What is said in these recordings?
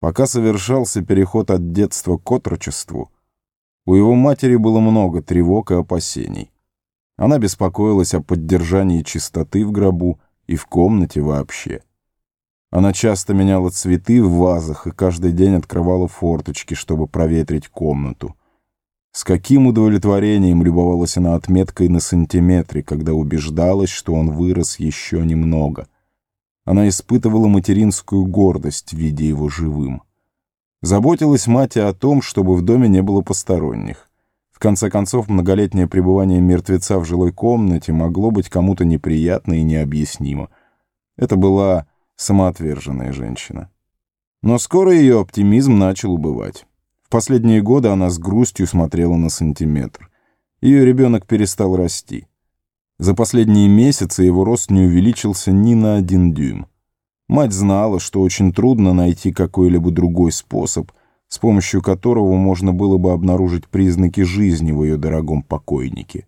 Пока совершался переход от детства к отрочеству, у его матери было много тревог и опасений. Она беспокоилась о поддержании чистоты в гробу и в комнате вообще. Она часто меняла цветы в вазах и каждый день открывала форточки, чтобы проветрить комнату. С каким удовлетворением любовалась она отметкой на сантиметре, когда убеждалась, что он вырос еще немного — она испытывала материнскую гордость, видя его живым. Заботилась мать о том, чтобы в доме не было посторонних. В конце концов, многолетнее пребывание мертвеца в жилой комнате могло быть кому-то неприятно и необъяснимо. Это была самоотверженная женщина. Но скоро ее оптимизм начал убывать. В последние годы она с грустью смотрела на сантиметр. Ее ребенок перестал расти. За последние месяцы его рост не увеличился ни на один дюйм. Мать знала, что очень трудно найти какой-либо другой способ, с помощью которого можно было бы обнаружить признаки жизни в ее дорогом покойнике.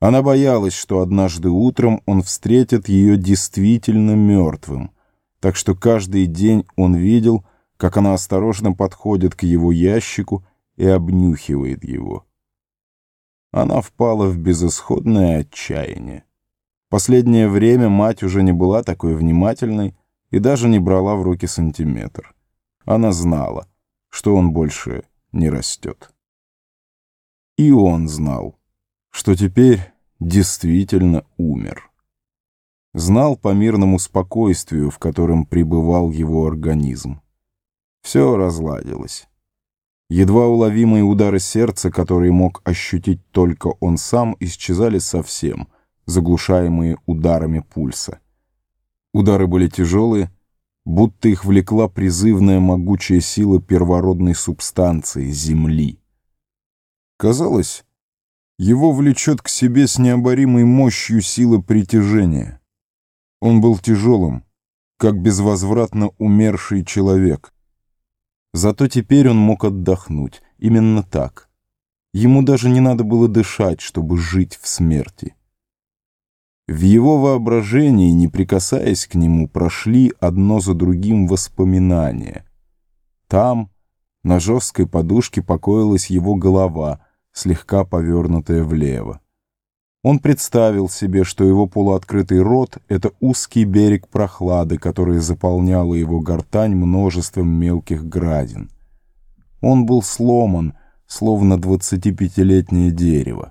Она боялась, что однажды утром он встретит ее действительно мертвым, так что каждый день он видел, как она осторожно подходит к его ящику и обнюхивает его она впала в безысходное отчаяние. Последнее время мать уже не была такой внимательной и даже не брала в руки сантиметр. Она знала, что он больше не растет. И он знал, что теперь действительно умер. Знал по мирному спокойствию, в котором пребывал его организм. Все разладилось. Едва уловимые удары сердца, которые мог ощутить только он сам, исчезали совсем, заглушаемые ударами пульса. Удары были тяжелые, будто их влекла призывная могучая сила первородной субстанции — Земли. Казалось, его влечет к себе с необоримой мощью сила притяжения. Он был тяжелым, как безвозвратно умерший человек — Зато теперь он мог отдохнуть. Именно так. Ему даже не надо было дышать, чтобы жить в смерти. В его воображении, не прикасаясь к нему, прошли одно за другим воспоминания. Там, на жесткой подушке, покоилась его голова, слегка повернутая влево. Он представил себе, что его полуоткрытый рот — это узкий берег прохлады, который заполняла его гортань множеством мелких градин. Он был сломан, словно двадцатипятилетнее дерево.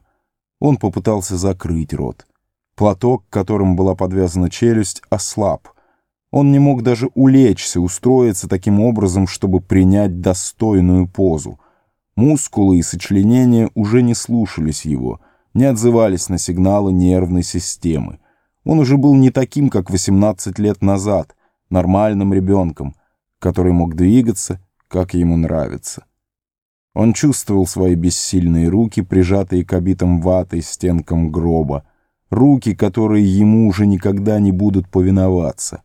Он попытался закрыть рот. Платок, которым была подвязана челюсть, ослаб. Он не мог даже улечься, устроиться таким образом, чтобы принять достойную позу. Мускулы и сочленения уже не слушались его — не отзывались на сигналы нервной системы. Он уже был не таким, как 18 лет назад, нормальным ребенком, который мог двигаться, как ему нравится. Он чувствовал свои бессильные руки, прижатые к обитым ватой стенкам гроба, руки, которые ему уже никогда не будут повиноваться.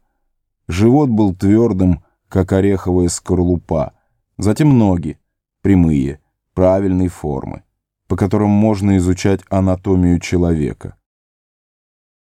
Живот был твердым, как ореховая скорлупа, затем ноги, прямые, правильной формы по которым можно изучать анатомию человека.